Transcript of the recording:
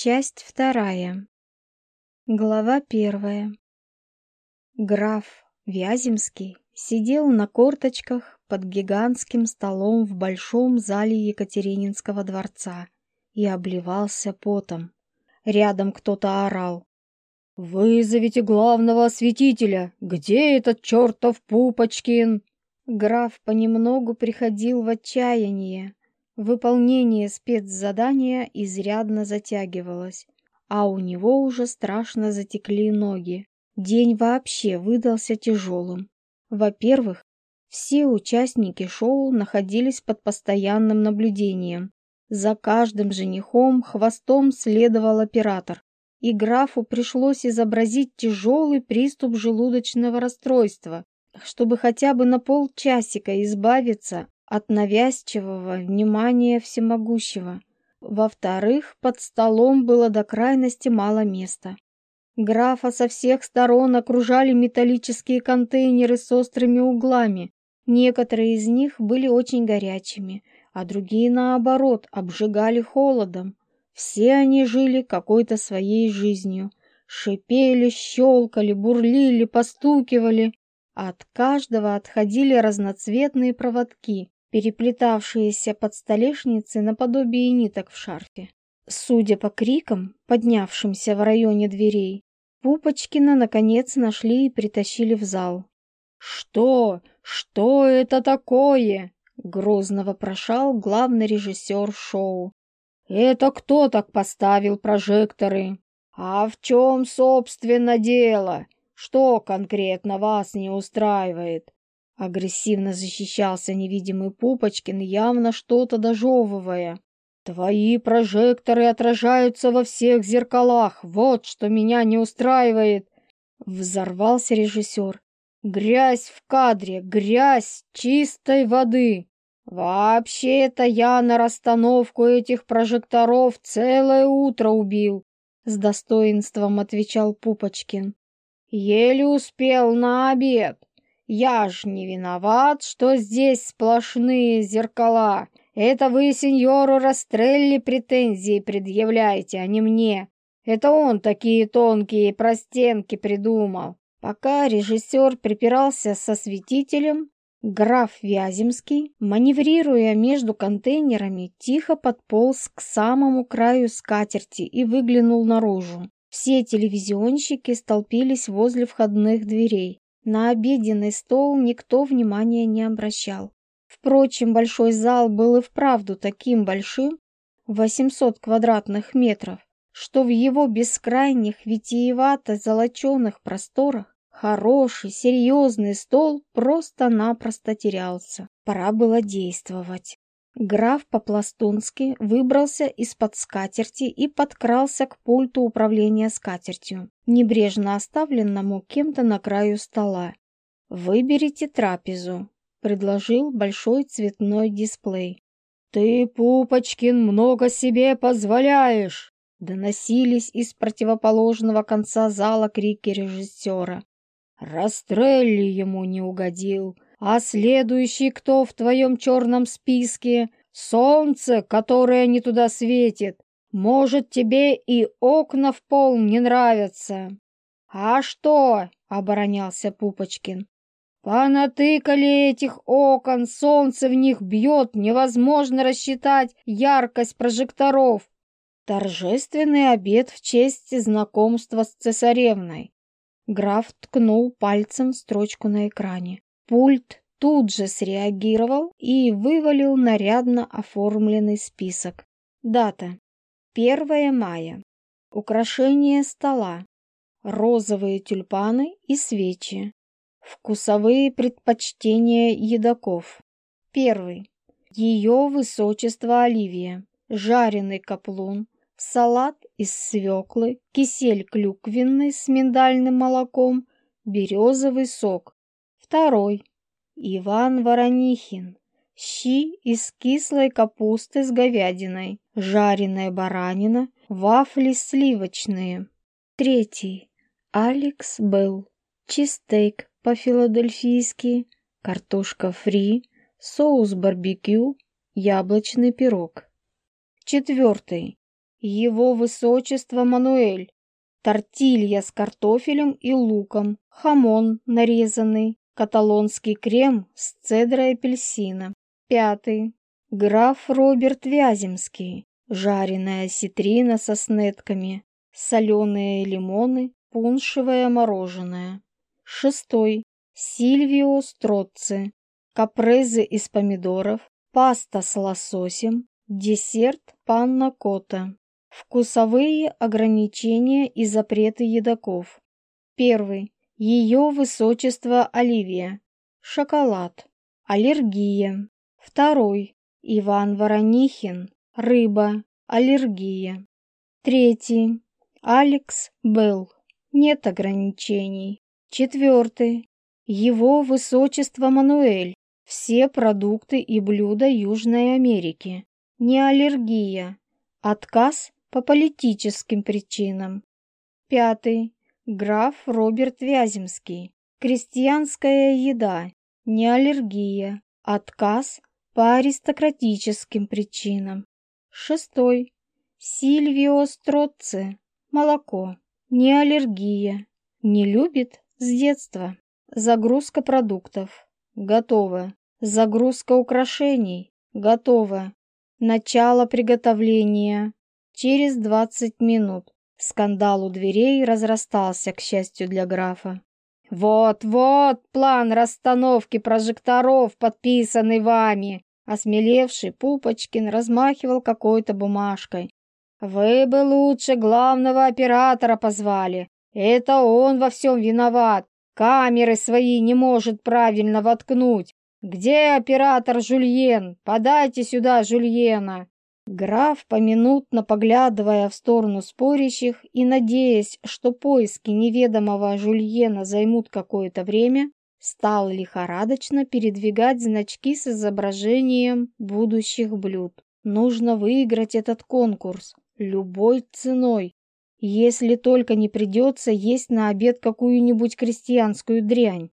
Часть вторая. Глава первая. Граф Вяземский сидел на корточках под гигантским столом в большом зале Екатерининского дворца и обливался потом. Рядом кто-то орал. «Вызовите главного осветителя! Где этот чертов Пупочкин?» Граф понемногу приходил в отчаяние. Выполнение спецзадания изрядно затягивалось, а у него уже страшно затекли ноги. День вообще выдался тяжелым. Во-первых, все участники шоу находились под постоянным наблюдением. За каждым женихом хвостом следовал оператор, и графу пришлось изобразить тяжелый приступ желудочного расстройства, чтобы хотя бы на полчасика избавиться от навязчивого внимания всемогущего. Во-вторых, под столом было до крайности мало места. Графа со всех сторон окружали металлические контейнеры с острыми углами. Некоторые из них были очень горячими, а другие, наоборот, обжигали холодом. Все они жили какой-то своей жизнью. Шипели, щелкали, бурлили, постукивали. От каждого отходили разноцветные проводки переплетавшиеся под столешницей наподобие ниток в шарфе. Судя по крикам, поднявшимся в районе дверей, Пупочкина, наконец, нашли и притащили в зал. «Что? Что это такое?» — грозно вопрошал главный режиссер шоу. «Это кто так поставил прожекторы? А в чем, собственно, дело? Что конкретно вас не устраивает? Агрессивно защищался невидимый Пупочкин, явно что-то дожевывая. «Твои прожекторы отражаются во всех зеркалах, вот что меня не устраивает!» Взорвался режиссер. «Грязь в кадре, грязь чистой воды!» «Вообще-то я на расстановку этих прожекторов целое утро убил», — с достоинством отвечал Пупочкин. «Еле успел на обед. Я ж не виноват, что здесь сплошные зеркала. Это вы сеньору Растрелли претензии предъявляете, а не мне. Это он такие тонкие простенки придумал. Пока режиссер припирался со светителем, граф Вяземский, маневрируя между контейнерами, тихо подполз к самому краю скатерти и выглянул наружу. Все телевизионщики столпились возле входных дверей. На обеденный стол никто внимания не обращал. Впрочем, большой зал был и вправду таким большим, 800 квадратных метров, что в его бескрайних витиевато-золоченых просторах хороший, серьезный стол просто-напросто терялся. Пора было действовать. Граф по-пластунски выбрался из-под скатерти и подкрался к пульту управления скатертью небрежно оставленному кем-то на краю стола. «Выберите трапезу», — предложил большой цветной дисплей. «Ты, Пупочкин, много себе позволяешь!» Доносились из противоположного конца зала крики режиссера. «Растрелли ему не угодил! А следующий кто в твоем черном списке? Солнце, которое не туда светит! может тебе и окна в пол не нравятся? А что оборонялся пупочкин. Понатыкали этих окон солнце в них бьет невозможно рассчитать яркость прожекторов. Торжественный обед в честь знакомства с цесаревной. Граф ткнул пальцем строчку на экране. Пульт тут же среагировал и вывалил нарядно оформленный список. Дата первое мая. Украшение стола. Розовые тюльпаны и свечи. Вкусовые предпочтения едоков. Первый. Ее высочество Оливия. Жареный каплун. Салат из свеклы. Кисель клюквенный с миндальным молоком. Березовый сок. Второй. Иван Воронихин щи из кислой капусты с говядиной, жареная баранина, вафли сливочные. Третий. Алекс Белл. Чизстейк по-филадельфийски, картошка фри, соус барбекю, яблочный пирог. Четвертый. Его высочество Мануэль. Тортилья с картофелем и луком, хамон нарезанный, каталонский крем с цедрой апельсина, пятый. Граф Роберт Вяземский. Жареная ситрина со снетками. Соленые лимоны. Пуншевое мороженое. Шестой. Сильвио Строцци. Капрезы из помидоров. Паста с лососем. Десерт панна кота. Вкусовые ограничения и запреты едоков. Первый. Ее высочество Оливия. Шоколад. Аллергия. Второй – Иван Воронихин, рыба, аллергия. Третий – Алекс Белл, нет ограничений. Четвертый – Его Высочество Мануэль, все продукты и блюда Южной Америки. Не аллергия, отказ по политическим причинам. Пятый – Граф Роберт Вяземский, крестьянская еда, не аллергия, отказ по аристократическим причинам. Шестой. Сильвио Строцци. Молоко. Не аллергия. Не любит с детства. Загрузка продуктов. Готово. Загрузка украшений. Готово. Начало приготовления. Через 20 минут. Скандал у дверей разрастался, к счастью для графа. «Вот-вот план расстановки прожекторов, подписанный вами!» Осмелевший Пупочкин размахивал какой-то бумажкой. «Вы бы лучше главного оператора позвали. Это он во всем виноват. Камеры свои не может правильно воткнуть. Где оператор Жульен? Подайте сюда Жульена!» Граф, поминутно поглядывая в сторону спорящих и надеясь, что поиски неведомого Жульена займут какое-то время, стал лихорадочно передвигать значки с изображением будущих блюд. Нужно выиграть этот конкурс любой ценой, если только не придется есть на обед какую-нибудь крестьянскую дрянь.